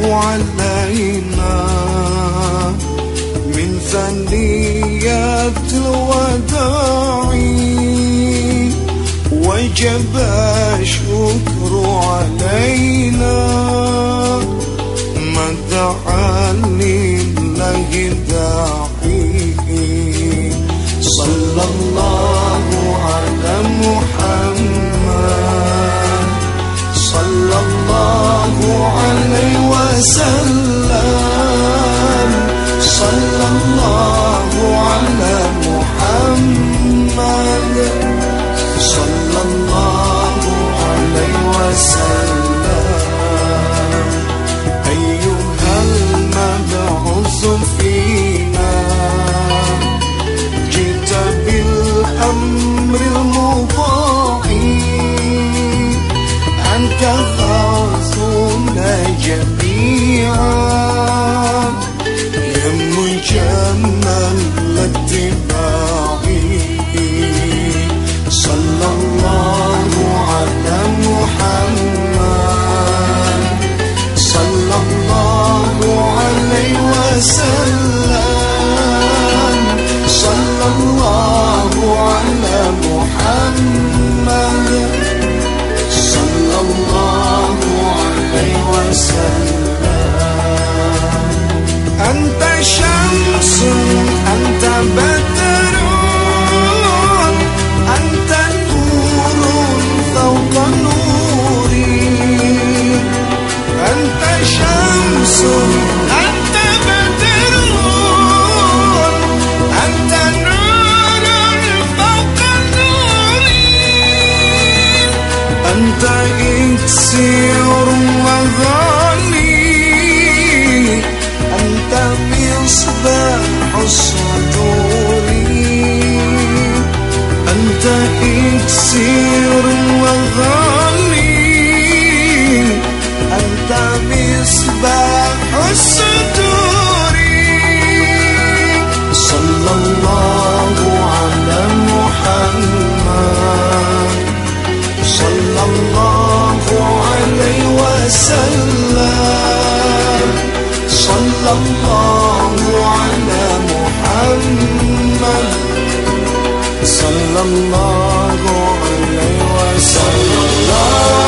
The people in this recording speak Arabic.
علينا. من ثنيات الوداع. وجب الشكر علينا. مدعا لله داعي صلى الله يا مجمل الاتباع صلى الله على محمد صلى الله عليه وسلم صلى الله على محمد صلى الله عليه وسلم أسير وغني أنت مصباح الصدور أنت إكسير وغالي أنت مصباح الصدور الله عليه وسلم